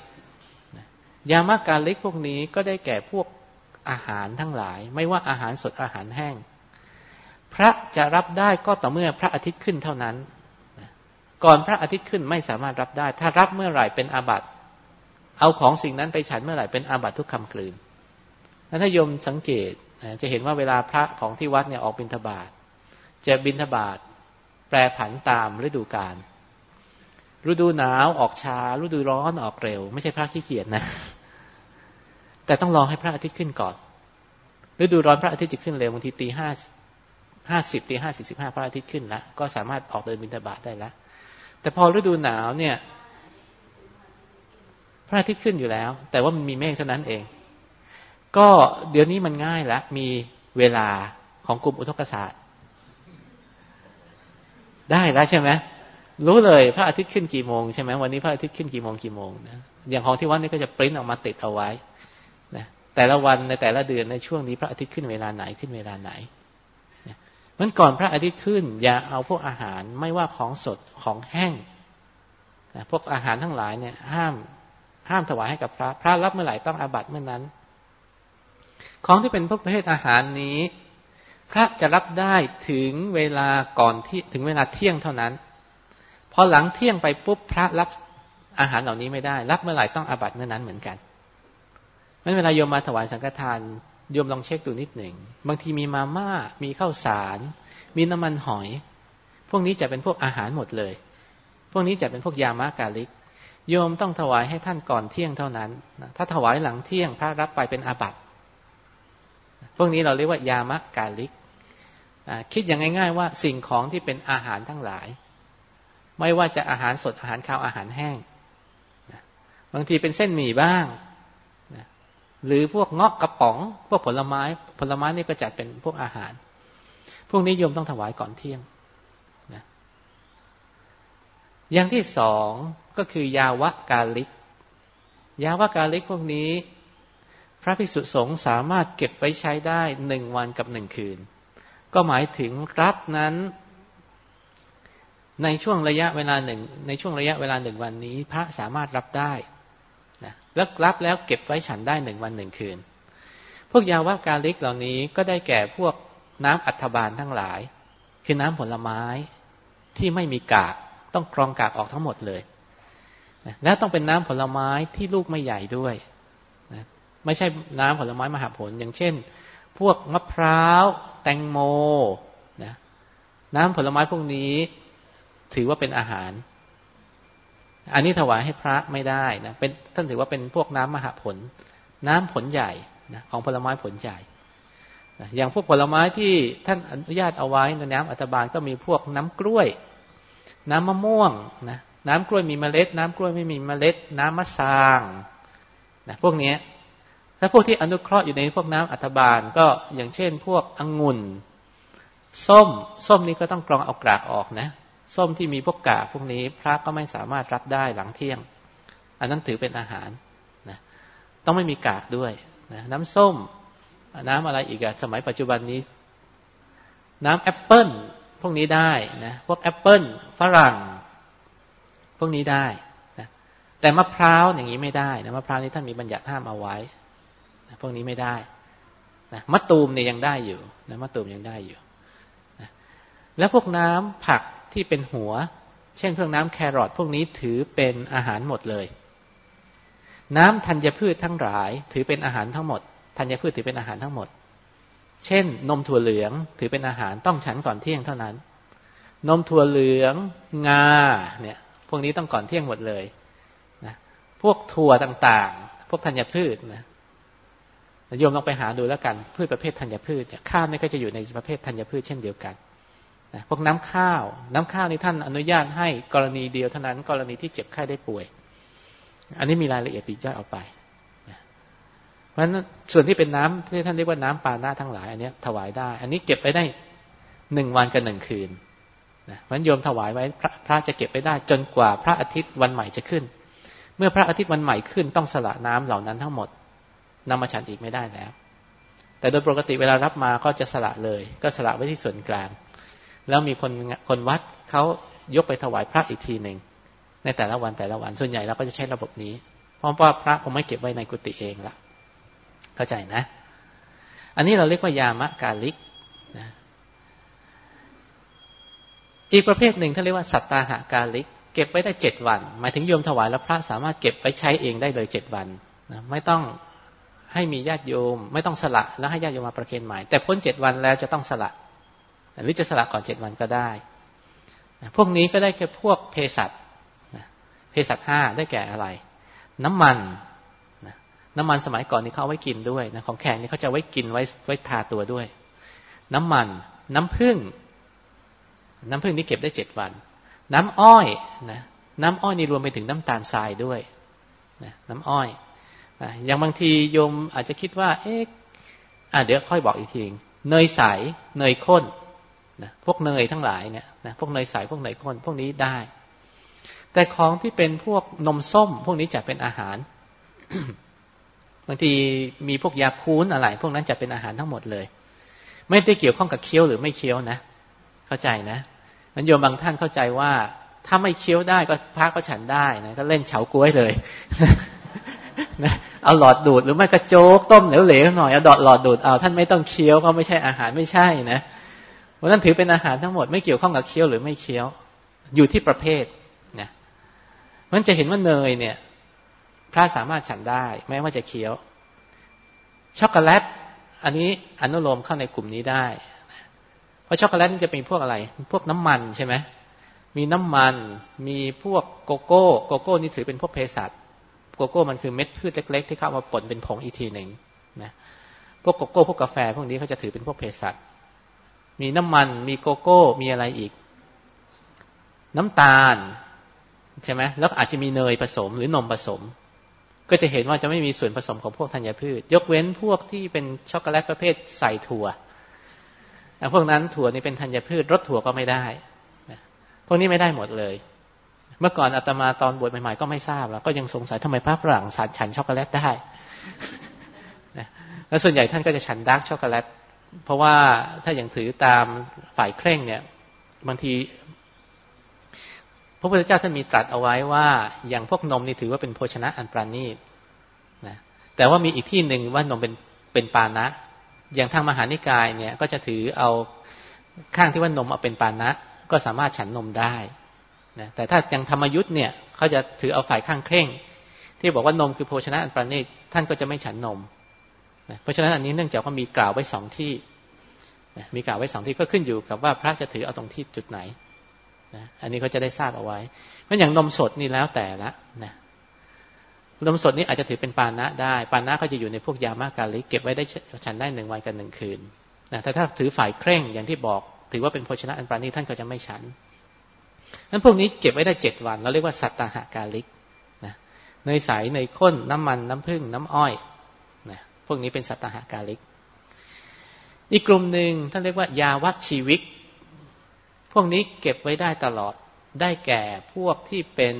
ยามะกาลิกพวกนี้ก็ได้แก่พวกอาหารทั้งหลาย ไม่ว่าอาหารสดอาหารแห้ง พระจะรับได้ก็ต่อเมื่อพระอาทิตย์ขึ้นเท่านั้น ก่อนพระอาทิตย์ขึ้นไม่สามารถรับได้ ถ้ารับเมื่อไหร่เป็นอาบัติ เอาของสิ่งนั้นไปฉันเมื่อไหร่เป็นอาบัติทุกคำกลืนแล้วถ้าโยมสังเกตจะเห็นว่าเวลาพระของที่วัดเนี่ยออกบิณฑบาตจะบิณฑบาตแปรผันตามฤดูกาลฤดูหนาวออกช้าฤดูร้อนออกเร็ว ไม่ใช่พระขี้เกียจนะ แต่ต้องรอให้พระอาทิตย์ขึ้นก่อนฤดูร้อนพระอาทิตย์จะขึ้นเร็วบางทีตีห้าห้าสิบตีห้าสี่สิบห้าพระอาทิตย์ขึ้นแล้วก็สามารถออกเดินบิณฑบาตได้แล้วแต่พอฤดูหนาวเนี่ย พระอาทิตย์ขึ้นอยู่แล้ว แต่ว่ามันมีเมฆเท่านั้นเอง ก็เดี๋ยวนี้มันง่ายแล้วมีเวลาของกลุ่มอุทกศาสตร์ได้แล้วใช่ไหมรู้เลยพระอาทิตย์ขึ้นกี่โมงใช่ไหมวันนี้พระอาทิตย์ขึ้นกี่โมงกี่โมงนะอย่างของที่วัดนี่ก็จะปริ้นออกมาติดเอาไว้ นะแต่ละวันในแต่ละเดือนในช่วงนี้พระอาทิตย์ขึ้นเวลาไหนขึ้นเวลาไหนมันก่อนพระอาทิตย์ขึ้น อย่าเอาพวกอาหารไม่ว่าของสดของแห้งพวกอาหารทั้งหลายเนี่ย ห้ามห้ามถวายให้กับพระ พระรับเมื่อไหร่ต้องอาบัติเมื่อนั้น ของที่เป็นพวกประเภทอาหารนี้ พระจะรับได้ถึงเวลาก่อนที่ถึงเวลาเที่ยงเท่านั้น พอหลังเที่ยงไปปุ๊บพระรับอาหารเหล่านี้ไม่ได้ รับเมื่อไหร่ต้องอาบัติเมื่อนั้นเหมือนกัน ไม่เวลาโยมมาถวายสังฆทานโยมลองเช็คดูนิดหนึ่ง บางทีมีมาม่า มีข้าวสาร มีน้ำมันหอย พวกนี้จะเป็นพวกอาหารหมดเลย พวกนี้จะเป็นพวกยามะกาลิก โยมต้องถวายให้ท่านก่อนเที่ยงเท่านั้น ถ้าถวายหลังเที่ยงพระรับไปเป็นอาบัติ พวกนี้เราเรียกว่ายามะกาลิก คิดอย่างง่าย ๆ ว่าสิ่งของที่เป็นอาหารทั้งหลาย ไม่ว่าจะอาหารสดอาหารข้าวอาหารแห้ง บางทีเป็นเส้นหมี่บ้าง หรือพวกงอกกระป๋อง พวกผลไม้ ผลไม้นี่ก็จัดเป็นพวกอาหาร พวกนี้โยมต้องถวายก่อนเที่ยงนะอย่างที่สองก็คือยาวะกาลิก ยาวะกาลิกพวกนี้ พระภิกษุสงฆ์สามารถเก็บไว้ใช้ได้หนึ่งวันกับหนึ่งคืน ก็หมายถึงรับนั้น ในช่วงระยะเวลาหนึ่งในช่วงระยะเวลาหนึ่งวันนี้ พระสามารถรับได้ นะแล้วรับแล้วเก็บไว้ฉันได้หนึ่งวันหนึ่งคืน พวกยาวะกาลิกเหล่านี้ก็ได้แก่พวกน้ำอัฐบาลทั้งหลาย คือน้ำผลไม้ที่ไม่มีกากต้องกรองกากออกทั้งหมดเลยและต้องเป็นน้ำผลไม้ที่ลูกไม่ใหญ่ด้วยนะไม่ใช่น้ำผลไม้มหาผล อย่างเช่น พวกมะพร้าวแตงโมนะน้ำผลไม้พวกนี้ถือว่าเป็นอาหาร อันนี้ถวายให้พระไม่ได้นะเป็นท่านถือว่าเป็นพวกน้ำมหาผล น้ำผลใหญ่นะของผลไม้ผลใหญ่นะอย่างพวกผลไม้ที่ท่านอนุญาตเอาไว้ในน้ำอัตบานก็มีพวกน้ำกล้วย น้ำมะม่วงนะน้ำกล้วยมีเมล็ด น้ำกล้วยไม่มีเมล็ด น้ำมะซางนะพวกนี้ถ้าพวกที่อนุเคราะห์อยู่ในพวกน้ำอัฐบาล ก็อย่างเช่น พวกองุ่น ส้ม ส้มนี้ก็ต้องกรองเอากรากออกนะ ส้มที่มีพวกกากพวกนี้พระก็ไม่สามารถรับได้หลังเที่ยง อันนั้นถือเป็นอาหารนะต้องไม่มีกากด้วยนะน้ำส้ม น้ำอะไรอีกอะสมัยปัจจุบันนี้ น้ำแอปเปิลพวกนี้ได้นะพวกแอปเปิลฝรั่ง พวกนี้ได้นะแต่มะพร้าวอย่างนี้ไม่ได้นะมะพร้าวนี้ท่านมีบัญญัติห้ามเอาไว้นะพวกนี้ไม่ได้นะมะตูมเนี่ยยังได้อยู่นะมะตูมยังได้อยู่นะแล้วพวกน้ำผัก ที่เป็นหัว เช่นพวกน้ำแครอทพวกนี้ถือเป็นอาหารหมดเลย น้ำธัญพืชทั้งหลาย ถือเป็นอาหารทั้งหมดธัญพืชถือเป็นอาหารทั้งหมด เช่น นมถั่วเหลืองถือเป็นอาหารต้องฉันก่อนเที่ยงเท่านั้น นมถั่วเหลืองงาเนี่ย พวกนี้ต้องก่อนเที่ยงหมดเลยนะพวกถั่วต่างๆ พวกธัญพืชนะโยมลองไปหาดูแล้วกันพืชประเภทธัญพืชเนี่ยข้าวนี่ก็จะอยู่ในประเภทธัญพืชเช่นเดียวกัน นะพวกน้ำข้าว น้ำข้าวนี่ท่านอนุญาตให้กรณีเดียวเท่านั้น กรณีที่เจ็บไข้ได้ป่วย อันนี้มีรายละเอียดปีกย่อยออกไปนะเพราะฉะนั้นส่วนที่เป็นน้ำที่ท่านเรียกว่าน้ำปานาทั้งหลายอันนี้ถวายได้ อันนี้เก็บไปได้หนึ่งวันกับหนึ่งคืนนะเพราะโยมถวายไว้พระพระจะเก็บไปได้ จนกว่าพระอาทิตย์วันใหม่จะขึ้น เมื่อพระอาทิตย์วันใหม่ขึ้นต้องสละน้ำเหล่านั้นทั้งหมดนำมาฉันอีกไม่ได้แล้ว แต่โดยปกติเวลารับมาก็จะสละเลย ก็สละไว้ที่ส่วนกลาง แล้วมีคนคนวัดเขายกไปถวายพระอีกทีหนึ่งในแต่ละวันแต่ละวันส่วนใหญ่เราก็จะใช้ระบบนี้ เพราะว่าพระคงไม่เก็บไว้ในกุฏิเองละเข้าใจนะ อันนี้เราเรียกว่ายามะกาลิกนะอีกประเภทหนึ่งท่าเรียกว่าสัตตาหากาลิก เก็บไว้ได้เจ็ดวัน หมายถึงโยมถวายแล้วพระสามารถเก็บไว้ใช้เองได้เลยเจ็ดวันนะไม่ต้องให้มีญาติโยม ไม่ต้องสละแล้วให้ญาติโยมมาประเคนใหม่แต่พ้นเจ็ดวันแล้วจะต้องสละ หรือจะสละก่อนเจ็ดวันก็ได้ พวกนี้ก็ได้แค่พวกเภสัชเภสัชห้าได้แก่อะไร น้ำมันน้ำมันสมัยก่อนนี่เขาไว้กินด้วยนะของแขกนี่เขาจะไว้กินไว้ไว้ทาตัวด้วย น้ำมัน น้ำผึ้งน้ำผึ้งนี่เก็บได้เจ็ดวัน น้ำอ้อยนะน้ำอ้อยนี่รวมไปถึงน้ำตาลทรายด้วยนะน้ำอ้อยนะอย่างบางทีโยมอาจจะคิดว่า เอ๊ะอะเดี๋ยวค่อยบอกอีกทีเนยใสเนยข้น นะพวกเนยทั้งหลายเนี่ยนะพวกเนยใสพวกเนยข้นพวกนี้ได้ แต่ของที่เป็นพวกนมส้ม พวกนี้จะเป็นอาหารบางทีมีพวกยาคูนอะไร พวกนั้นจะเป็นอาหารทั้งหมดเลย ไม่ได้เกี่ยวข้องกับเคี้ยวหรือไม่เคี้ยวนะ เข้าใจนะมันโยมบางท่านเข้าใจว่า ถ้าไม่เคี้ยวได้ก็พระก็ฉันได้นะก็เล่นเฉาก้วยเลยนะเอาหลอดดูดหรือไม่กระโจกต้มเหลวๆหน่อยเอาดอดหลอดดูดเอาท่านไม่ต้องเคี้ยวก็ไม่ใช่อาหารไม่ใช่นะ เพราะนั้นถือเป็นอาหารทั้งหมดไม่เกี่ยวข้องกับเคี้ยวหรือไม่เคี้ยว อยู่ที่ประเภทนะมันจะเห็นว่าเนยเนี่ย พระสามารถฉันได้ แม้ว่าจะเคี้ยว ช็อกโกแลต อันนี้อนุโลมเข้าในกลุ่มนี้ได้ เพราะช็อกโกแลตนี่จะเป็นพวกอะไร พวกน้ำมันใช่ไหมมีน้ำมัน มีพวกโกโก้ โกโก้นี่ถือเป็นพวกเภสัชโกโก้มันคือเม็ดพืชเล็ก ๆ ที่เข้ามาป่นเป็นผงอีกทีหนึ่งนะพวกโกโก้พวกกาแฟ พวกนี้เขาจะถือเป็นพวกเภสัช มีน้ำมัน มีโกโก้ มีอะไรอีก น้ำตาล ใช่ไหมแล้วอาจจะมีเนยผสมหรือนมผสม ก็จะเห็นว่าจะไม่มีส่วนผสมของพวกธัญพืช ยกเว้นพวกที่เป็นช็อกโกแลตประเภทใส่ถั่วพวกนั้นถั่วนี่เป็นธัญพืชรสถั่วก็ไม่ได้พวกนี้ไม่ได้หมดเลย เมื่อก่อนอาตมาตอนบวชใหม่ๆก็ไม่ทราบแล้ว ก็ยังสงสัยทำไมพระฝรั่งสารฉันช็อกโกแลตได้แล้วส่วนใหญ่ท่านก็จะฉันดาร์กช็อกโกแลต เพราะว่าถ้าอย่างถือตามฝ่ายเคร่งเนี่ย บางที พระพุทธเจ้าท่านมีตรัสเอาไว้ว่า อย่างพวกนมนี่ถือว่าเป็นโภชนะอันประณีตนะแต่ว่ามีอีกที่หนึ่งว่านมเป็นเป็นปานะ อย่างทางมหานิกายเนี่ย ก็จะถือเอาข้างที่ว่านมเอาเป็นปานะ ก็สามารถฉันนมได้นะแต่ถ้าอย่างธรรมยุตเนี่ยเขาจะถือเอาฝ่ายข้างเคร่ง ที่บอกว่านมคือโภชนะอันประณีตท่านก็จะไม่ฉันนม นะเพราะฉะนั้นอันนี้เนื่องจากว่ามีกล่าวไว้สองที่นะมีกล่าวไว้สองที่ก็ขึ้นอยู่กับว่าพระจะถือเอาตรงที่จุดไหนนะอันนี้เขาจะได้ทราบเอาไว้เพราะอย่างนมสดนี่แล้วแต่ละนะนมสดนี้อาจจะถือเป็นปานะได้ ปานะก็จะอยู่ในพวกยามากาลิเก็บไว้ได้ฉันได้หนึ่งวันกับหนึ่งคืนนะแต่ถ้าถือฝ่ายเคร่งอย่างที่บอก ถือว่าเป็นโภชนะอันปราณีท่านก็จะไม่ฉันนั้นพวกนี้เก็บไว้ได้เจ็ดวัน เราเรียกว่าสัตตาหากาลิกนะเนยใสเนยข้นน้ำมันน้ำผึ้งน้ำอ้อย พวกนี้เป็นสัตหากาลิก อีกกลุ่มหนึ่งท่านเรียกว่ายาวัคชีวิก พวกนี้เก็บไว้ได้ตลอด ได้แก่พวกที่เป็น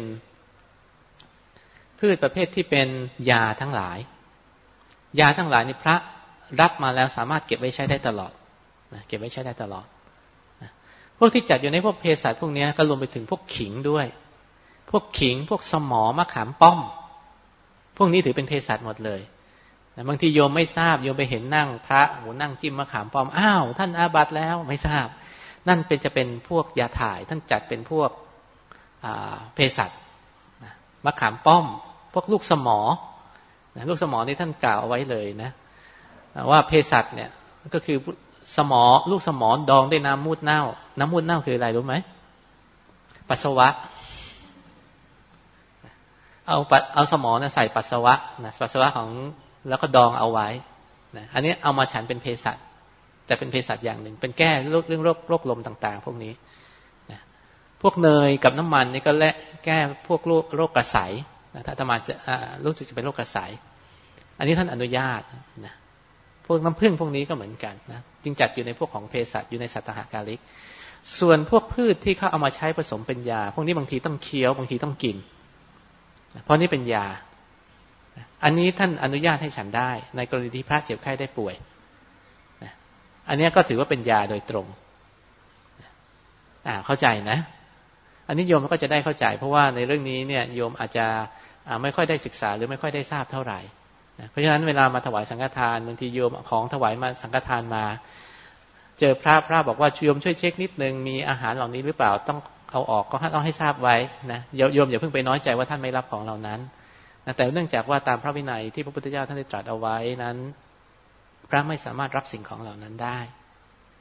พืชประเภทที่เป็นยาทั้งหลาย ยาทั้งหลายนี่พระรับมาแล้วสามารถเก็บไว้ใช้ได้ตลอดนะเก็บไว้ใช้ได้ตลอดนะพวกที่จัดอยู่ในพวกเภสัชพวกนี้ก็รวมไปถึงพวกขิงด้วย พวกขิง พวกสมอมะขามป้อม พวกนี้ถือเป็นเภสัชหมดเลย บางทีโยมไม่ทราบโยมไปเห็นนั่งพระหูนั่งจิ้มมะขามป้อมอ้าวท่านอาบัตแล้วไม่ทราบ นั่นเป็นจะเป็นพวกยาถ่าย ท่านจัดเป็นพวกเภสัชมะขามป้อม พวกลูกสมอนะลูกสมอนี่ท่านกล่าวเอาไว้เลยนะ ว่าเภสัชเนี่ยก็คือสมอลูกสมอดองด้วยน้ำมูดเน่า น้ำมูดเน่าคืออะไรรู้ไหมปัสสาวะ เอาเอาสมอนะใส่ปัสสาวะนะปัสสาวะของ แล้วก็ดองเอาไว้นะอันนี้เอามาฉันเป็นเภสัชจะเป็นเภสัชอย่างหนึ่ง เป็นแก้เรื่องโรคโรคลมต่าง ๆ พวกนี้พวกเนยกับน้ำมันนี่ก็และแก้พวกโรคโรคกระสายถ้าธรรมาจะรู้สึกจะเป็นโรคกระสายอันนี้ท่านอนุญาตนะพวกน้ำผึ้งพวกนี้ก็เหมือนกันนะจึงจัดอยู่ในพวกของเภสัชอยู่ในสัตหากาลิก ส่วนพวกพืชที่เขาเอามาใช้ผสมเป็นยา พวกนี้บางทีต้องเคี้ยวบางทีต้องกิน เพราะนี่เป็นยา อันนี้ท่านอนุญาตให้ฉันได้ ในกรณีที่พระเจ็บไข้ได้ป่วยอันนี้ก็ถือว่าเป็นยาโดยตรงอ่าเข้าใจนะ อันนี้โยมก็จะได้เข้าใจ เพราะว่าในเรื่องนี้เนี่ยโยมอาจจะไม่ค่อยได้ศึกษาหรือไม่ค่อยได้ทราบเท่าไหร่เพราะฉะนั้นเวลามาถวายสังฆทานบางทีโยมของถวายมาสังฆทานมา เจอพระพระบอกว่าโยมช่วยเช็คนิดนึงมีอาหารเหล่านี้หรือเปล่าต้องเอาออกก็ต้องให้ทราบไว้นะโยมอย่าเพิ่งไปน้อยใจว่าท่านไม่รับของเหล่านั้น แต่เนื่องจากว่าตามพระวินัยที่พระพุทธเจ้าท่านได้ตรัสเอาไว้นั้น พระไม่สามารถรับสิ่งของเหล่านั้นได้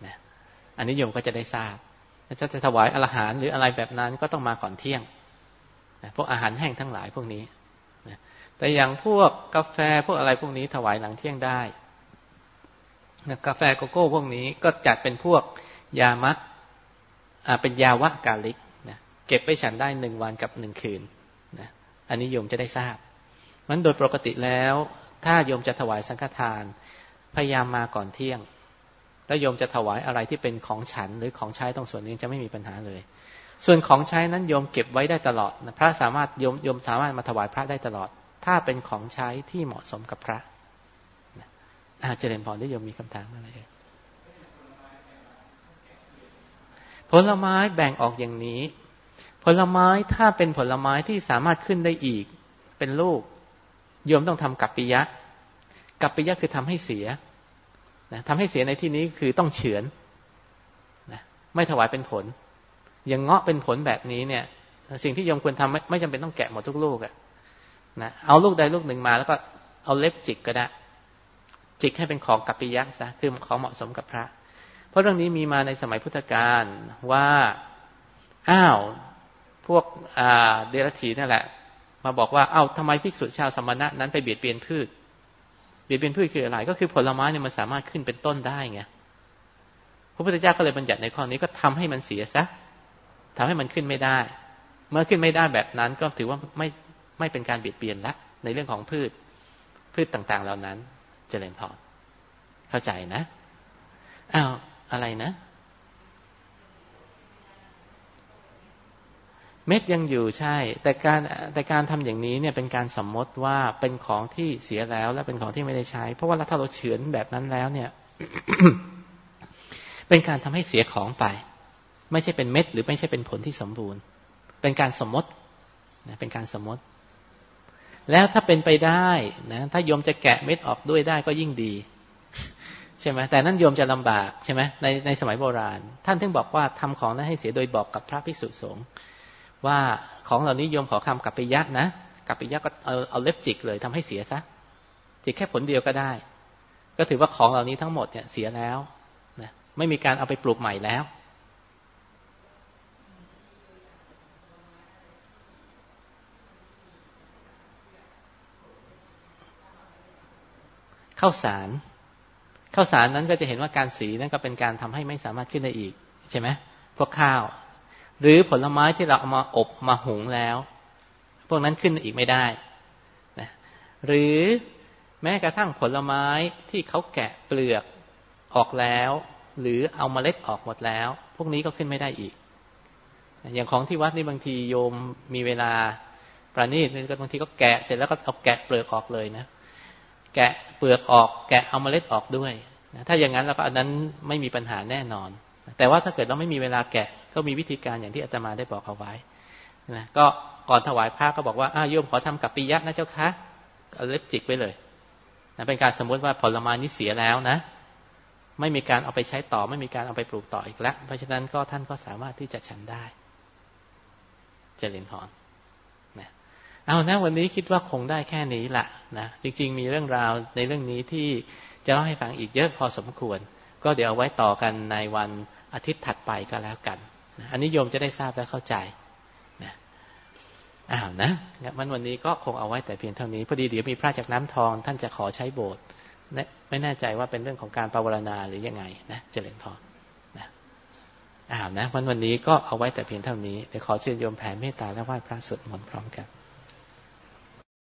นะอันนี้โยมก็จะได้ทราบจะจะถวายอาหารหรืออะไรแบบนั้นก็ต้องมาก่อนเที่ยงนะพวกอาหารแห้งทั้งหลายพวกนี้นะแต่อย่างพวกกาแฟพวกอะไรพวกนี้ถวายหลังเที่ยงได้นะกาแฟโกโก้พวกนี้ก็จัดเป็นพวกยามัดเป็นยาวะกาลิกนะเก็บไปฉันได้หนึ่งวันกับหนึ่งคืนนะอันนี้โยมจะได้ทราบ มันโดยปกติแล้ว ถ้าโยมจะถวายสังฆทาน พยายามมาก่อนเที่ยง แล้วโยมจะถวายอะไรที่เป็นของฉัน หรือของใช้ตรงส่วนนี้จะไม่มีปัญหาเลย ส่วนของใช้นั้นโยมเก็บไว้ได้ตลอดพระสามารถโยมโยมสามารถมาถวายพระได้ตลอด ถ้าเป็นของใช้ที่เหมาะสมกับพระอาจารย์พรได้ยมมีคำถามอะไรผลไม้แบ่งออกอย่างนี้ ผลไม้ถ้าเป็นผลไม้ที่สามารถขึ้นได้อีก เป็นลูก โยมต้องทำกัปปิยะกัปปิยะคือทำให้เสียนะทำให้เสียในที่นี้คือต้องเฉือนนะไม่ถวายเป็นผล อย่างเงาะเป็นผลแบบนี้เนี่ย สิ่งที่โยมควรทำไม่ไม่จำเป็นต้องแกะหมดทุกลูกอะนะเอาลูกใดลูกหนึ่งมาแล้วก็เอาเล็บจิกก็ได้ จิกให้เป็นของกัปปิยะซะคือของเหมาะสมกับพระ เพราะเรื่องนี้มีมาในสมัยพุทธกาลว่าอ้าวพวกเดรัจฉีนั่นแหละ มาบอกว่าเอ้าทำไมภิกษุชาวสมณะนั้นไปเบียดเบียนพืช เบียดเบียนพืชคืออะไร ก็คือผลไม้เนี่ยมันสามารถขึ้นเป็นต้นได้ไงพระพุทธเจ้าก็เลยบัญญัติในข้อนี้ก็ทำให้มันเสียซะทำให้มันขึ้นไม่ได้ เมื่อขึ้นไม่ได้แบบนั้นก็ถือว่าไม่ไม่เป็นการเบียดเบียนละในเรื่องของพืชพืชต่าง ๆ เหล่านั้นจเจริญพรเข้าใจนะอ้าวอะไรนะ เม็ดยังอยู่ใช่ แต่การแต่การทำอย่างนี้เนี่ยเป็นการสมมติว่าเป็นของที่เสียแล้ว และเป็นของที่ไม่ได้ใช้ เพราะว่าถ้าเราเฉือนแบบนั้นแล้วเนี่ย เป็นการทำให้เสียของไป ไม่ใช่เป็นเม็ด หรือไม่ใช่เป็นผลที่สมบูรณ์ เป็นการสมมตินะเป็นการสมมติ แล้วถ้าเป็นไปได้นะถ้าโยมจะแกะเม็ดออกด้วยได้ก็ยิ่งดี ใช่ไหมแต่นั่นโยมจะลำบากใช่ไหมในในสมัยโบราณ ท่านถึงบอกว่าทำของนั้นให้เสียโดยบอกกับพระภิกษุสงฆ์ ว่าของเหล่านี้โยมขอคำกับไปยักนะกับไปยักก็เอาเอาเล็บจิกเลยทำให้เสียซะจิกแค่ผลเดียวก็ได้ ก็ถือว่าของเหล่านี้ทั้งหมดเนี่ยเสียแล้วนะไม่มีการเอาไปปลูกใหม่แล้วข้าวสารข้าวสารนั้นก็จะเห็นว่าการสีนั้นก็เป็นการทำให้ไม่สามารถขึ้นได้อีก ใช่ไหมพวกข้าว หรือผลไม้ที่เราเอามาอบมาหุงแล้ว พวกนั้นขึ้นอีกไม่ได้นะหรือแม้กระทั่งผลไม้ที่เขาแกะเปลือกออกแล้ว หรือเอาเมล็ดออกหมดแล้ว พวกนี้ก็ขึ้นไม่ได้อีก อย่างของที่วัดนี่บางทีโยมมีเวลาประณีตบางทีก็แกะเสร็จแล้วก็เอาแกะเปลือกออกเลยนะแกะเปลือกออก แกะเอาเมล็ดออกด้วยถ้าอย่างนั้นเราก็อันนั้นไม่มีปัญหาแน่นอน แต่ว่าถ้าเกิดเราไม่มีเวลาแกะ ก็มีวิธีการอย่างที่อาตมาได้บอกเอาไว้นะก็ก่อนถวายพระก็บอกว่าอ้าโยมขอทำกับปิยะนะเจ้าคะเอาเล็บจิกไว้เลยนะเป็นการสมมติว่าผลไม้นี้เสียแล้วนะ ไม่มีการเอาไปใช้ต่อ ไม่มีการเอาไปปลูกต่ออีกแล้วเพราะฉะนั้นก็ท่านก็สามารถที่จะฉันได้เจริญพรเอานะวันนี้คิดว่าคงได้แค่นี้ละนะจริง ๆ มีเรื่องราวในเรื่องนี้ที่จะเล่าให้ฟังอีกเยอะพอสมควร ก็เดี๋ยวเอาไว้ต่อกันในวัน อาทิตย์ถัดไปก็แล้วกันนะอันนี้โยมจะได้ทราบและเข้าใจนะอ้าวนะมันวันนี้ก็คงเอาไว้แต่เพียงเท่านี้พอดีเดี๋ยวมีพระจากน้ำทอง ท่านจะขอใช้โบสถ์ไม่แน่ใจว่าเป็นเรื่องของการปรารณาหรือยังไงนะเจริญพรนะอ้าวนะวันวันนี้ก็เอาไว้แต่เพียงเท่านี้เดี๋ยวขอเชิญโยมแผ่เมตตาและไหว้พระสวดมนต์พร้อมกัน